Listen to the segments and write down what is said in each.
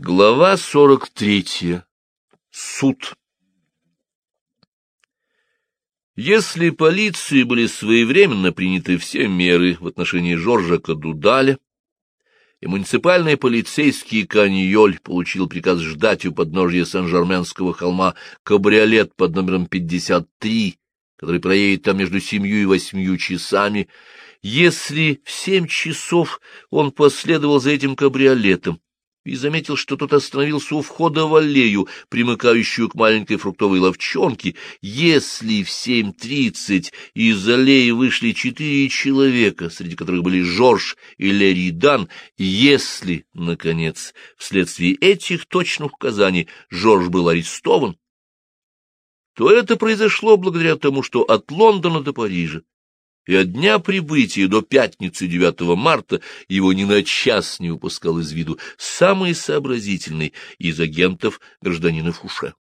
Глава сорок третья. Суд. Если полиции были своевременно приняты все меры в отношении Жоржа Кадудаля, и муниципальный полицейский Каньоль получил приказ ждать у подножья Сан-Жерменского холма кабриолет под номером 53, который проедет там между семью и восьмью часами, если в семь часов он последовал за этим кабриолетом, и заметил, что тот остановился у входа в аллею, примыкающую к маленькой фруктовой ловчонке. Если в семь тридцать из аллеи вышли четыре человека, среди которых были Жорж и Лерри Дан, если, наконец, вследствие этих точных указаний Жорж был арестован, то это произошло благодаря тому, что от Лондона до Парижа и от дня прибытия до пятницы 9 марта его ни на час не выпускал из виду самый сообразительный из агентов гражданина Фуше.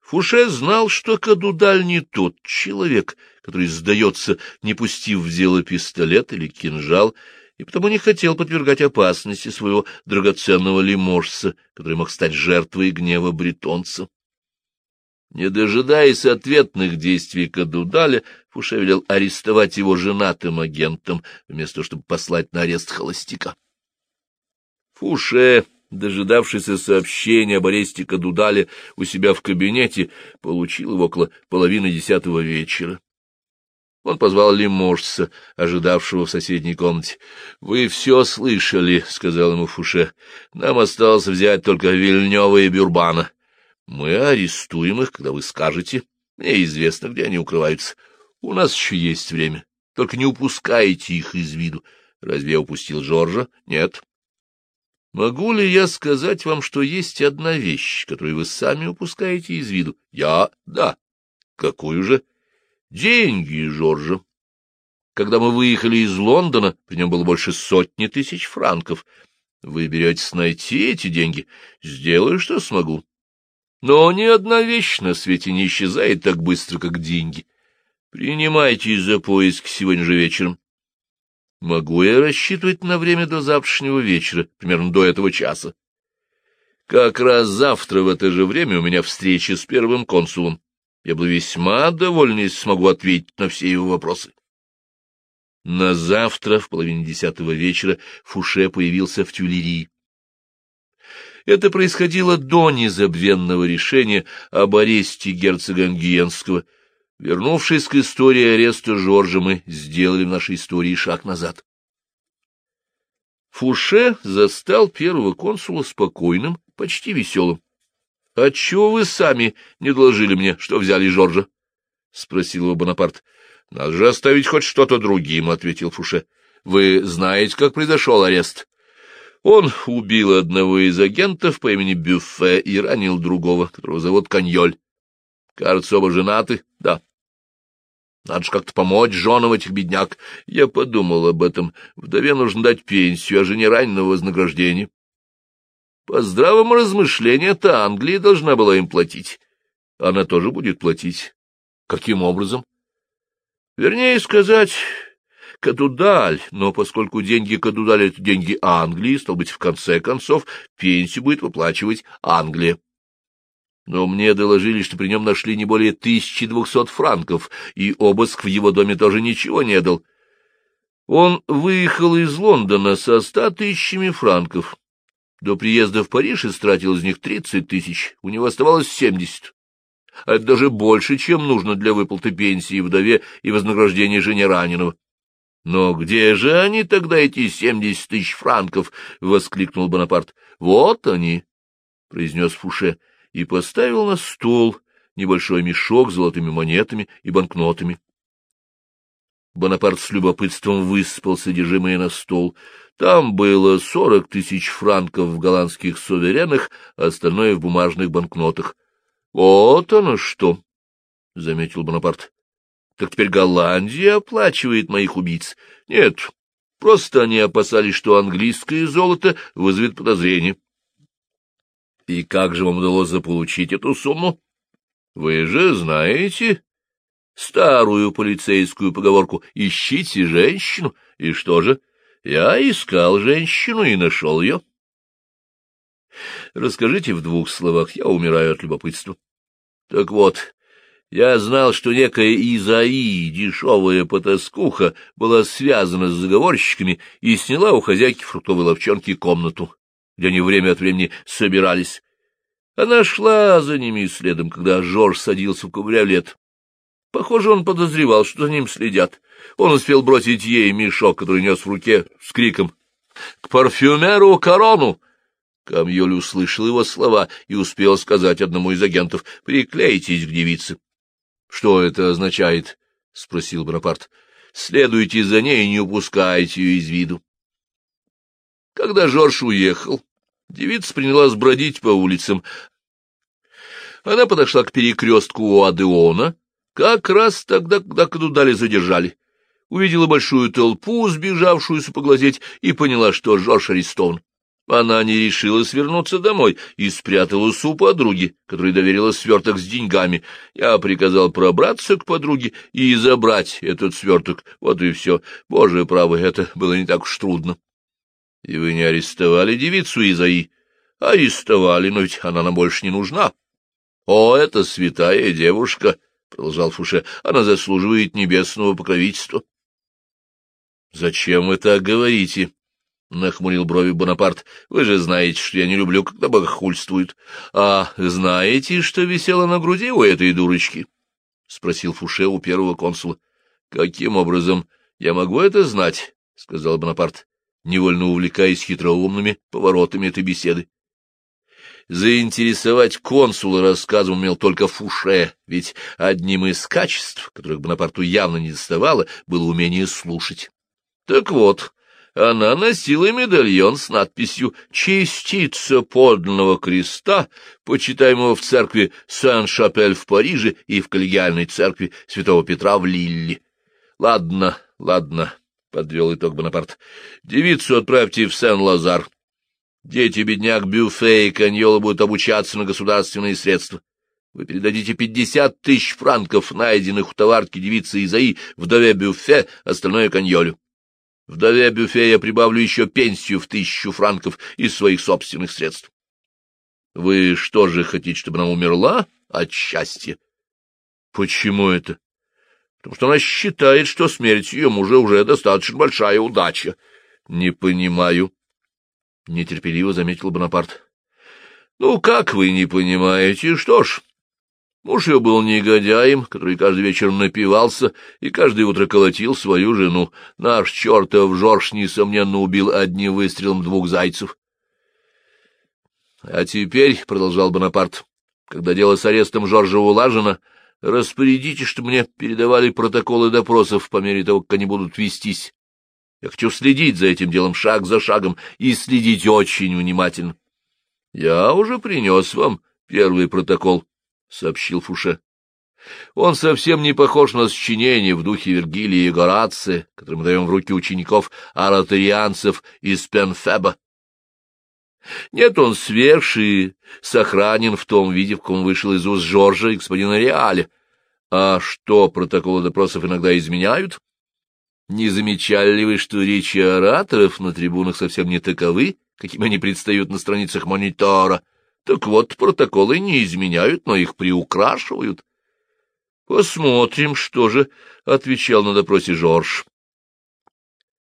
Фуше знал, что Кадудаль не тот человек, который сдается, не пустив в дело пистолет или кинжал, и потому не хотел подвергать опасности своего драгоценного лиможца, который мог стать жертвой гнева бретонца. Не дожидаясь ответных действий Кадудаля, Фуше велел арестовать его женатым агентом, вместо того, чтобы послать на арест холостяка. Фуше, дожидавшийся сообщения об аресте Кадудаля у себя в кабинете, получил его около половины десятого вечера. Он позвал Лиможца, ожидавшего в соседней комнате. — Вы все слышали, — сказал ему Фуше. — Нам осталось взять только Вильнева и Бюрбана. Мы арестуем их, когда вы скажете. Мне известно, где они укрываются. У нас еще есть время. Только не упускайте их из виду. Разве я упустил Жоржа? Нет. Могу ли я сказать вам, что есть одна вещь, которую вы сами упускаете из виду? Я? Да. Какую же? Деньги Жоржа. Когда мы выехали из Лондона, при нем было больше сотни тысяч франков. Вы беретесь найти эти деньги? Сделаю, что смогу. Но ни одна вещь на свете не исчезает так быстро, как деньги. Принимайтесь за поиск сегодня же вечером. Могу я рассчитывать на время до завтрашнего вечера, примерно до этого часа? Как раз завтра в это же время у меня встреча с первым консулом. Я буду весьма доволен, если смогу ответить на все его вопросы. На завтра в половине десятого вечера Фуше появился в Тюлерии. Это происходило до незабвенного решения об аресте герцога Ангиенского. Вернувшись к истории ареста Жоржа, мы сделали в нашей истории шаг назад. Фуше застал первого консула спокойным, почти веселым. — Отчего вы сами не доложили мне, что взяли Жоржа? — спросил его Бонапарт. — Надо же оставить хоть что-то другим, — ответил Фуше. — Вы знаете, как произошел арест? Он убил одного из агентов по имени Бюффе и ранил другого, которого зовут Каньоль. Кажется, оба женаты? Да. Надо же как-то помочь женам этих бедняк. Я подумал об этом. Вдове нужно дать пенсию, а жене раненого вознаграждение. По здравому размышлению-то Англия должна была им платить. Она тоже будет платить. Каким образом? Вернее сказать, Кадудаль, но поскольку деньги Кадудаля — это деньги Англии, стал быть, в конце концов, пенсию будет выплачивать Англия. Но мне доложили, что при нем нашли не более 1200 франков, и обыск в его доме тоже ничего не дал. Он выехал из Лондона со ста тысячами франков. До приезда в Париж истратил из них тридцать тысяч, у него оставалось семьдесят. А это даже больше, чем нужно для выплаты пенсии вдове и вознаграждения жене раненого. Но где же они тогда, эти семьдесят тысяч франков? — воскликнул Бонапарт. — Вот они, — произнес Фуше, и поставил на стол небольшой мешок с золотыми монетами и банкнотами. Бонапарт с любопытством высыпал содержимое на стол. Там было сорок тысяч франков в голландских суверенах, а остальное в бумажных банкнотах. — Вот оно что! — заметил Бонапарт. Так теперь Голландия оплачивает моих убийц. Нет, просто они опасались, что английское золото вызовет подозрение. И как же вам удалось заполучить эту сумму? Вы же знаете старую полицейскую поговорку «Ищите женщину». И что же? Я искал женщину и нашел ее. Расскажите в двух словах, я умираю от любопытства. Так вот, я знал, что некая Изаи, дешевая потаскуха, была связана с заговорщиками и сняла у хозяйки фруктовой ловчонки комнату, где они время от времени собирались. Она шла за ними следом, когда Жорж садился в кабриолет. Похоже, он подозревал, что за ним следят. Он успел бросить ей мешок, который нес в руке, с криком «К парфюмеру корону!» Камьоль услышал его слова и успел сказать одному из агентов «Приклейтесь к девице». — Что это означает? — спросил Бонапарт. — Следуйте за ней и не упускайте ее из виду. Когда Жорж уехал, девица принялась бродить по улицам. Она подошла к перекрестку у Адеона, как раз тогда, когда Кадудали задержали. Увидела большую толпу, сбежавшуюся поглазеть, и поняла, что Жорж арестован. Она не решилась вернуться домой и спряталась у подруги, которой доверила сверток с деньгами. Я приказал пробраться к подруге и забрать этот сверток. Вот и все. Боже правый, это было не так уж трудно. — И вы не арестовали девицу Изаи? — Арестовали, но ведь она нам больше не нужна. — О, это святая девушка! — продолжал Фуше. — Она заслуживает небесного покровительства. — Зачем вы так говорите? — нахмурил брови Бонапарт. — Вы же знаете, что я не люблю, когда богохульствуют. — А знаете, что висело на груди у этой дурочки? — спросил Фуше у первого консула. — Каким образом я могу это знать? — сказал Бонапарт, невольно увлекаясь хитроумными поворотами этой беседы. Заинтересовать консула рассказом умел только Фуше, ведь одним из качеств, которых Бонапарту явно не доставало, было умение слушать. Так вот, она носила медальон с надписью «Частица подлинного креста», почитаемого в церкви Сан-Шапель в Париже и в коллегиальной церкви Святого Петра в Лилле. — Ладно, ладно, — подвел итог Бонапарт. — Девицу отправьте в Сен-Лазар. Дети бедняк Бюфе и Каньола будут обучаться на государственные средства. Вы передадите пятьдесят тысяч франков, найденных у товарки девицы Изаи, вдове Бюфе, остальное Каньолю. Вдове Бюфе я прибавлю еще пенсию в тысячу франков из своих собственных средств. Вы что же хотите, чтобы она умерла от счастья? Почему это? Потому что она считает, что смерть ее мужа уже достаточно большая удача. Не понимаю. Нетерпеливо заметил Бонапарт. Ну, как вы не понимаете? Что ж, Муж ее был негодяем, который каждый вечер напивался и каждое утро колотил свою жену. Наш чертов Жорж, несомненно, убил одним выстрелом двух зайцев. — А теперь, — продолжал Бонапарт, — когда дело с арестом Жоржа улажено, распорядите, чтобы мне передавали протоколы допросов по мере того, как они будут вестись. Я хочу следить за этим делом шаг за шагом и следить очень внимательно. Я уже принес вам первый протокол. — сообщил Фуше. Он совсем не похож на сочинение в духе Вергилия и Горация, который мы даем в руки учеников аратарианцев из Пенфеба. Нет, он свеж и сохранен в том виде, в каком вышел из уст Жоржа и господина Реаля. А что, протоколы допросов иногда изменяют? Не замечали ли вы, что речи ораторов на трибунах совсем не таковы, какими они предстают на страницах монитора? — так вот, протоколы не изменяют, но их приукрашивают. — Посмотрим, что же, — отвечал на допросе Жорж.